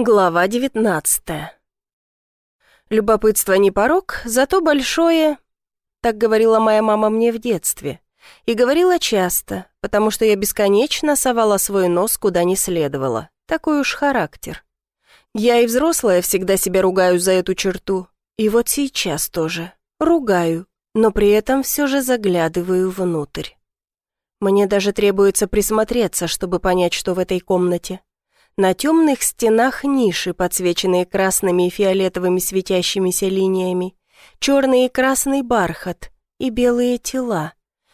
Глава девятнадцатая. Любопытство не порог, зато большое, так говорила моя мама мне в детстве. И говорила часто, потому что я бесконечно совала свой нос куда не следовало. Такой уж характер. Я и взрослая всегда себя ругаю за эту черту. И вот сейчас тоже. Ругаю, но при этом все же заглядываю внутрь. Мне даже требуется присмотреться, чтобы понять, что в этой комнате. На темных стенах ниши, подсвеченные красными и фиолетовыми светящимися линиями, черный и красный бархат и белые тела.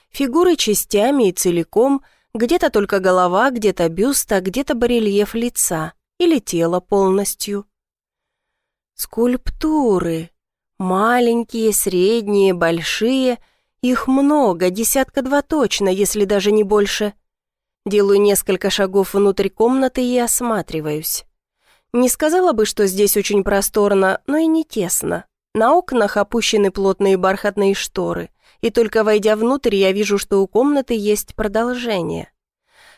Фигуры частями и целиком, где-то только голова, где-то бюст, а где-то барельеф лица или тело полностью. Скульптуры. Маленькие, средние, большие. Их много, десятка два точно, если даже не больше – Делаю несколько шагов внутрь комнаты и осматриваюсь. Не сказала бы, что здесь очень просторно, но и не тесно. На окнах опущены плотные бархатные шторы, и только войдя внутрь, я вижу, что у комнаты есть продолжение.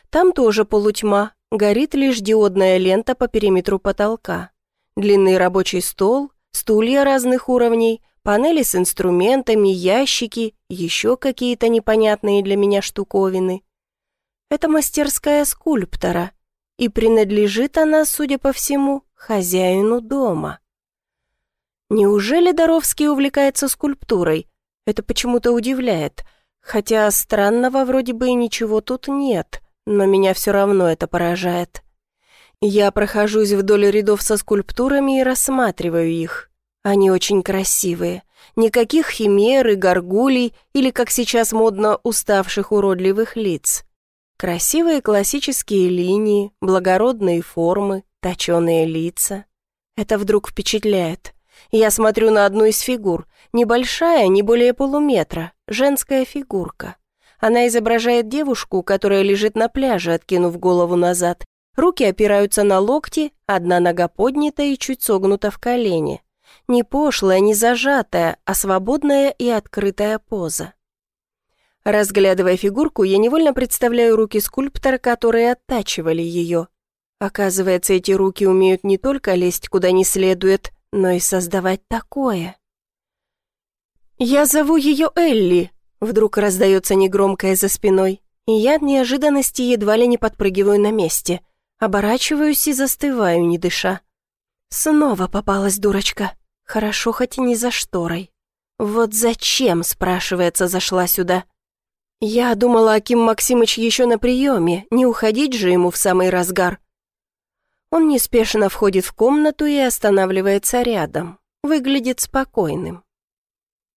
Там тоже полутьма, горит лишь диодная лента по периметру потолка. Длинный рабочий стол, стулья разных уровней, панели с инструментами, ящики, еще какие-то непонятные для меня штуковины. Это мастерская скульптора, и принадлежит она, судя по всему, хозяину дома. Неужели Доровский увлекается скульптурой? Это почему-то удивляет, хотя странного вроде бы и ничего тут нет, но меня все равно это поражает. Я прохожусь вдоль рядов со скульптурами и рассматриваю их. Они очень красивые. Никаких химер и горгулей или, как сейчас модно, уставших уродливых лиц. Красивые классические линии, благородные формы, точеные лица. Это вдруг впечатляет. Я смотрю на одну из фигур. Небольшая, не более полуметра, женская фигурка. Она изображает девушку, которая лежит на пляже, откинув голову назад. Руки опираются на локти, одна нога поднята и чуть согнута в колени. Не пошлая, не зажатая, а свободная и открытая поза. Разглядывая фигурку, я невольно представляю руки скульптора, которые оттачивали ее. Оказывается, эти руки умеют не только лезть куда не следует, но и создавать такое. «Я зову ее Элли», — вдруг раздается негромкое за спиной, и я от неожиданности едва ли не подпрыгиваю на месте. Оборачиваюсь и застываю, не дыша. Снова попалась дурочка. Хорошо, хоть и не за шторой. Вот зачем, спрашивается, зашла сюда? Я думала, Аким Максимыч еще на приеме, не уходить же ему в самый разгар. Он неспешно входит в комнату и останавливается рядом. Выглядит спокойным.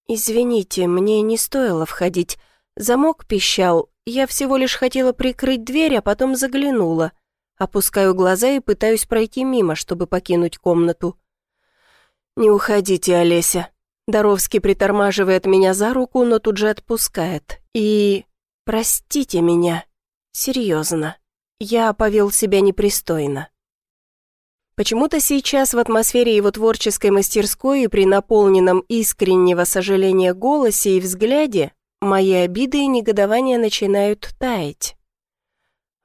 «Извините, мне не стоило входить. Замок пищал. Я всего лишь хотела прикрыть дверь, а потом заглянула. Опускаю глаза и пытаюсь пройти мимо, чтобы покинуть комнату. «Не уходите, Олеся», Доровский притормаживает меня за руку, но тут же отпускает. И... простите меня. Серьезно. Я повел себя непристойно. Почему-то сейчас в атмосфере его творческой мастерской и при наполненном искреннего сожаления голосе и взгляде мои обиды и негодования начинают таять.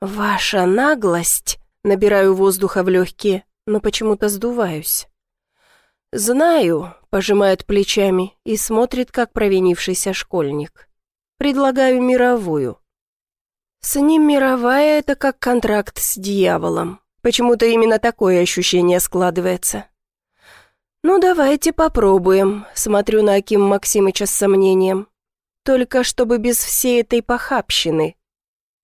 «Ваша наглость!» — набираю воздуха в легкие, но почему-то сдуваюсь. «Знаю», — пожимает плечами и смотрит, как провинившийся школьник. «Предлагаю мировую». С ним мировая — это как контракт с дьяволом. Почему-то именно такое ощущение складывается. «Ну, давайте попробуем», — смотрю на Аким Максимыча с сомнением. «Только чтобы без всей этой похабщины».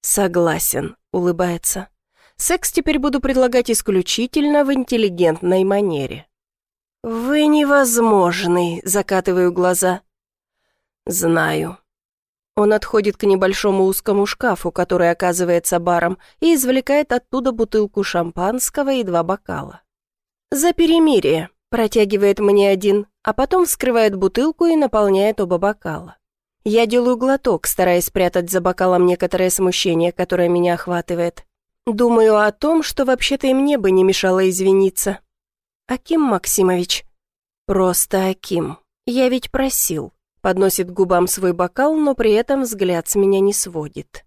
«Согласен», — улыбается. «Секс теперь буду предлагать исключительно в интеллигентной манере». «Вы невозможный», — закатываю глаза. «Знаю». Он отходит к небольшому узкому шкафу, который оказывается баром, и извлекает оттуда бутылку шампанского и два бокала. «За перемирие», — протягивает мне один, а потом вскрывает бутылку и наполняет оба бокала. Я делаю глоток, стараясь спрятать за бокалом некоторое смущение, которое меня охватывает. Думаю о том, что вообще-то и мне бы не мешало извиниться. «Аким Максимович». «Просто Аким. Я ведь просил». Подносит губам свой бокал, но при этом взгляд с меня не сводит.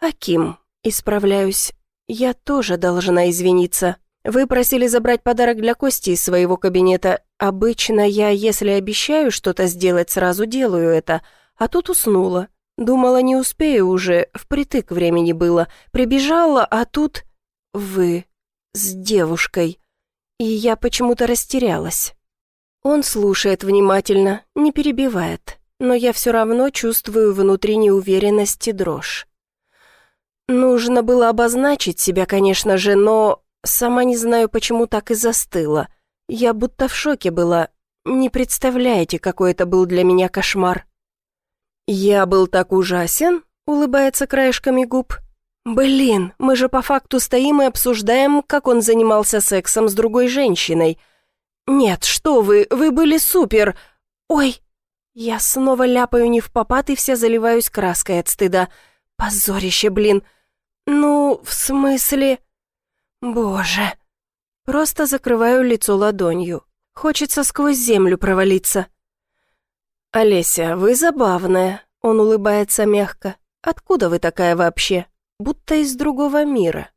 «Аким, исправляюсь. Я тоже должна извиниться. Вы просили забрать подарок для Кости из своего кабинета. Обычно я, если обещаю что-то сделать, сразу делаю это. А тут уснула. Думала, не успею уже, впритык времени было. Прибежала, а тут... Вы с девушкой. И я почему-то растерялась. Он слушает внимательно, не перебивает, но я все равно чувствую внутри неуверенность и дрожь. Нужно было обозначить себя, конечно же, но Сама не знаю, почему так и застыла. Я будто в шоке была. Не представляете, какой это был для меня кошмар. «Я был так ужасен?» — улыбается краешками губ. «Блин, мы же по факту стоим и обсуждаем, как он занимался сексом с другой женщиной. Нет, что вы, вы были супер! Ой!» Я снова ляпаю не в попад и вся заливаюсь краской от стыда. Позорище, блин. Ну, в смысле... Боже. Просто закрываю лицо ладонью. Хочется сквозь землю провалиться. «Олеся, вы забавная», — он улыбается мягко. «Откуда вы такая вообще? Будто из другого мира».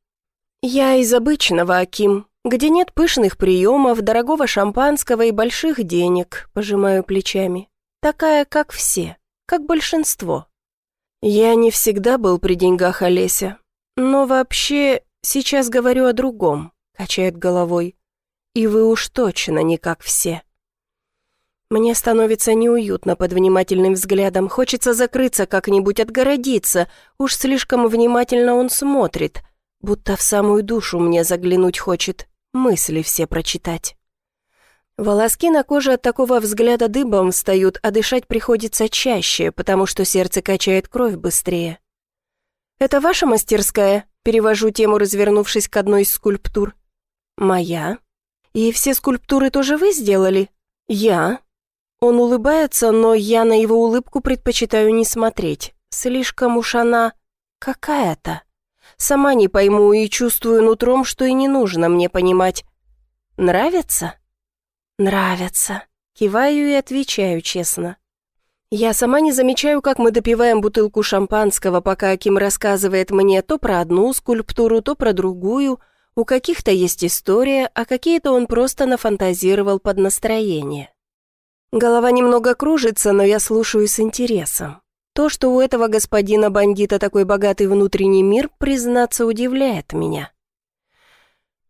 «Я из обычного, Аким, где нет пышных приемов, дорогого шампанского и больших денег», — пожимаю плечами. «Такая, как все, как большинство». «Я не всегда был при деньгах, Олеся. Но вообще «Сейчас говорю о другом», — качает головой. «И вы уж точно не как все». Мне становится неуютно под внимательным взглядом, хочется закрыться как-нибудь, отгородиться. Уж слишком внимательно он смотрит, будто в самую душу мне заглянуть хочет, мысли все прочитать. Волоски на коже от такого взгляда дыбом встают, а дышать приходится чаще, потому что сердце качает кровь быстрее. «Это ваша мастерская?» Перевожу тему, развернувшись к одной из скульптур. «Моя? И все скульптуры тоже вы сделали?» «Я?» Он улыбается, но я на его улыбку предпочитаю не смотреть. Слишком уж она... какая-то. Сама не пойму и чувствую нутром, что и не нужно мне понимать. «Нравится?» «Нравится», — киваю и отвечаю честно. Я сама не замечаю, как мы допиваем бутылку шампанского, пока Аким рассказывает мне то про одну скульптуру, то про другую. У каких-то есть история, а какие-то он просто нафантазировал под настроение. Голова немного кружится, но я слушаю с интересом. То, что у этого господина-бандита такой богатый внутренний мир, признаться, удивляет меня.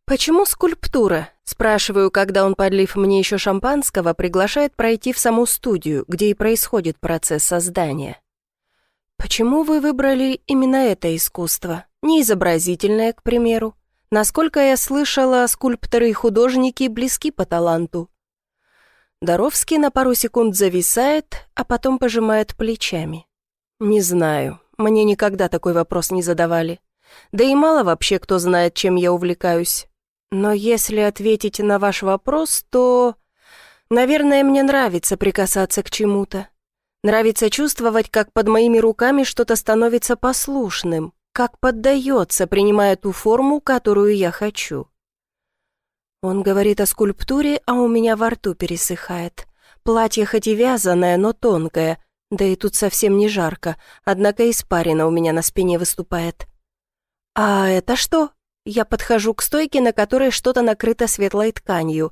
«Почему скульптура?» – спрашиваю, когда он, подлив мне еще шампанского, приглашает пройти в саму студию, где и происходит процесс создания. «Почему вы выбрали именно это искусство? Не изобразительное, к примеру? Насколько я слышала, скульпторы и художники близки по таланту». Доровский на пару секунд зависает, а потом пожимает плечами. «Не знаю, мне никогда такой вопрос не задавали. Да и мало вообще кто знает, чем я увлекаюсь. Но если ответить на ваш вопрос, то... Наверное, мне нравится прикасаться к чему-то. Нравится чувствовать, как под моими руками что-то становится послушным, как поддается, принимая ту форму, которую я хочу. Он говорит о скульптуре, а у меня во рту пересыхает. Платье хоть и вязаное, но тонкое, да и тут совсем не жарко, однако испарина у меня на спине выступает. «А это что?» Я подхожу к стойке, на которой что-то накрыто светлой тканью.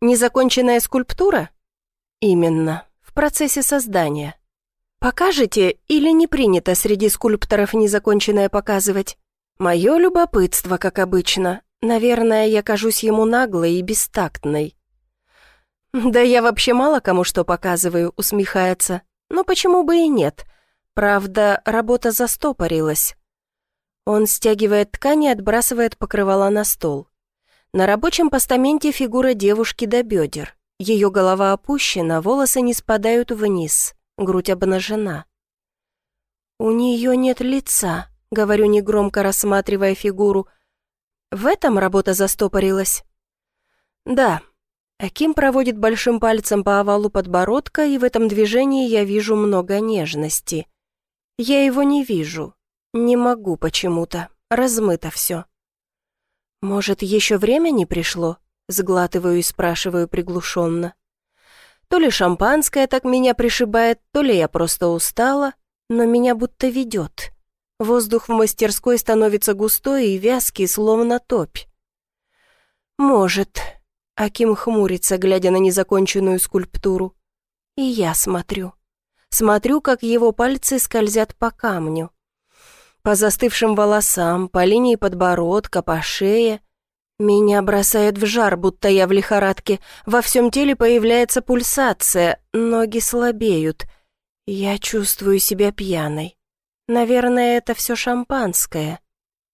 Незаконченная скульптура? Именно, в процессе создания. Покажете или не принято среди скульпторов незаконченное показывать? Мое любопытство, как обычно. Наверное, я кажусь ему наглой и бестактной. «Да я вообще мало кому что показываю», — усмехается. «Но почему бы и нет? Правда, работа застопорилась. Он стягивает ткань и отбрасывает покрывало на стол. На рабочем постаменте фигура девушки до бедер. Ее голова опущена, волосы не спадают вниз, грудь обнажена. «У нее нет лица», — говорю негромко, рассматривая фигуру. «В этом работа застопорилась?» «Да». Аким проводит большим пальцем по овалу подбородка, и в этом движении я вижу много нежности. Я его не вижу, не могу почему-то, размыто все. Может, еще время не пришло? Сглатываю и спрашиваю приглушенно. То ли шампанское так меня пришибает, то ли я просто устала, но меня будто ведет. Воздух в мастерской становится густой и вязкий, словно топь. «Может». Аким хмурится, глядя на незаконченную скульптуру. И я смотрю. Смотрю, как его пальцы скользят по камню. По застывшим волосам, по линии подбородка, по шее. Меня бросает в жар, будто я в лихорадке. Во всем теле появляется пульсация, ноги слабеют. Я чувствую себя пьяной. Наверное, это все шампанское.